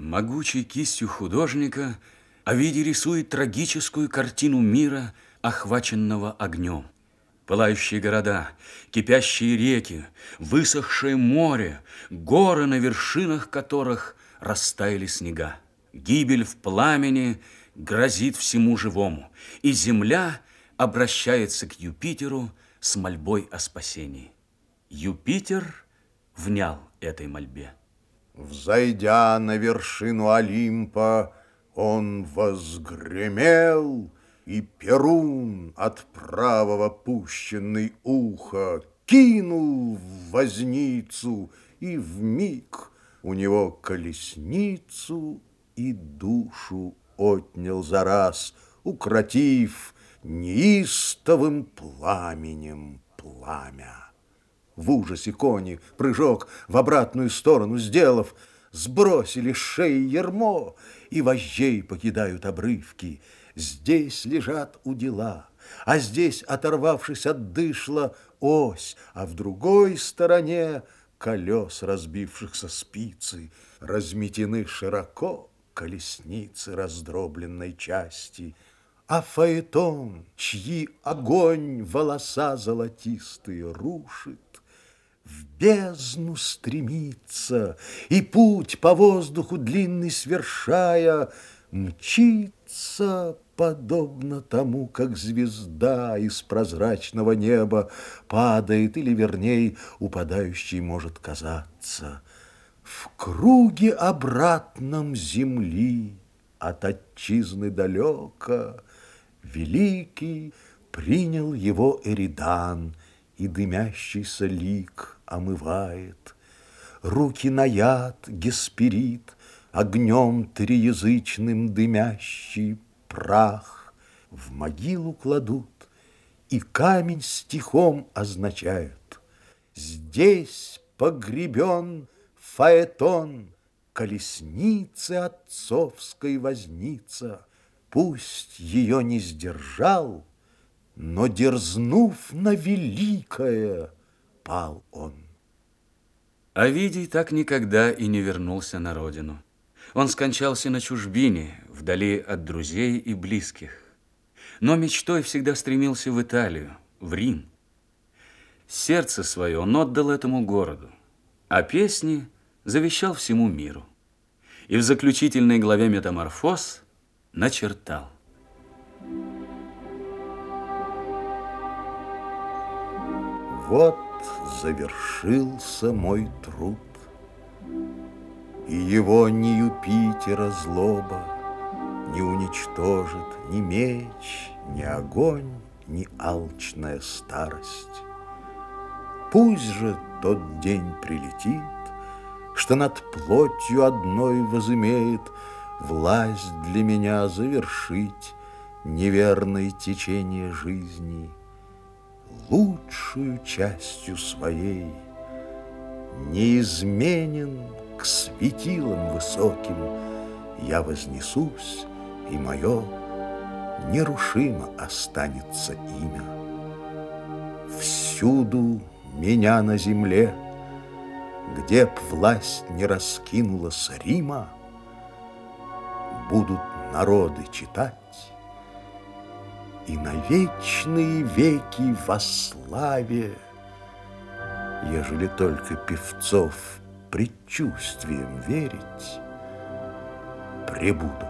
Могучей кистью художника Овидий рисует трагическую картину мира, охваченного огнем. Пылающие города, кипящие реки, высохшее море, горы, на вершинах которых растаяли снега. Гибель в пламени грозит всему живому, и земля обращается к Юпитеру с мольбой о спасении. Юпитер внял этой мольбе. Взойдя на вершину Олимпа, он возгремел, и Перун от правого пущенный ухо кинул в возницу, и в миг у него колесницу и душу отнял за раз, укротив неистовым пламенем пламя. В ужасе кони, прыжок в обратную сторону сделав, Сбросили с шеи ермо и вожжей покидают обрывки. Здесь лежат удила, а здесь, оторвавшись от дышла, ось, а в другой стороне колес разбившихся спицы, разметены широко колесницы раздробленной части, а фаэтон, чьи огонь волоса золотистые рушит, бездну стремится, и путь по воздуху длинный свершая, мчится, подобно тому, как звезда из прозрачного неба падает, или, верней, упадающей может казаться, в круге обратном земли от отчизны далеко великий принял его Эридан — и дымящийся лик омывает. Руки на яд Гесперид, огнем триязычным дымящий прах в могилу кладут, и камень стихом означают. Здесь погребен фаэтон, колесницы отцовской возница, пусть ее не сдержал, но, дерзнув на великое, пал он. Овидий так никогда и не вернулся на родину. Он скончался на чужбине, вдали от друзей и близких. Но мечтой всегда стремился в Италию, в Рим. Сердце свое он отдал этому городу, а песни завещал всему миру. И в заключительной главе «Метаморфоз» начертал – Вот завершился мой труд, И его ни Юпитера злоба Не уничтожит ни меч, ни огонь, Ни алчная старость. Пусть же тот день прилетит, Что над плотью одной возымеет Власть для меня завершить Неверное течение жизни — лучшую частью своей, Неизменен к светилам высоким Я вознесусь, и мое Нерушимо останется имя. Всюду меня на земле, Где б власть не раскинулась Рима, Будут народы читать и на вечные веки во славе, ежели только певцов предчувствием верить, пребуду.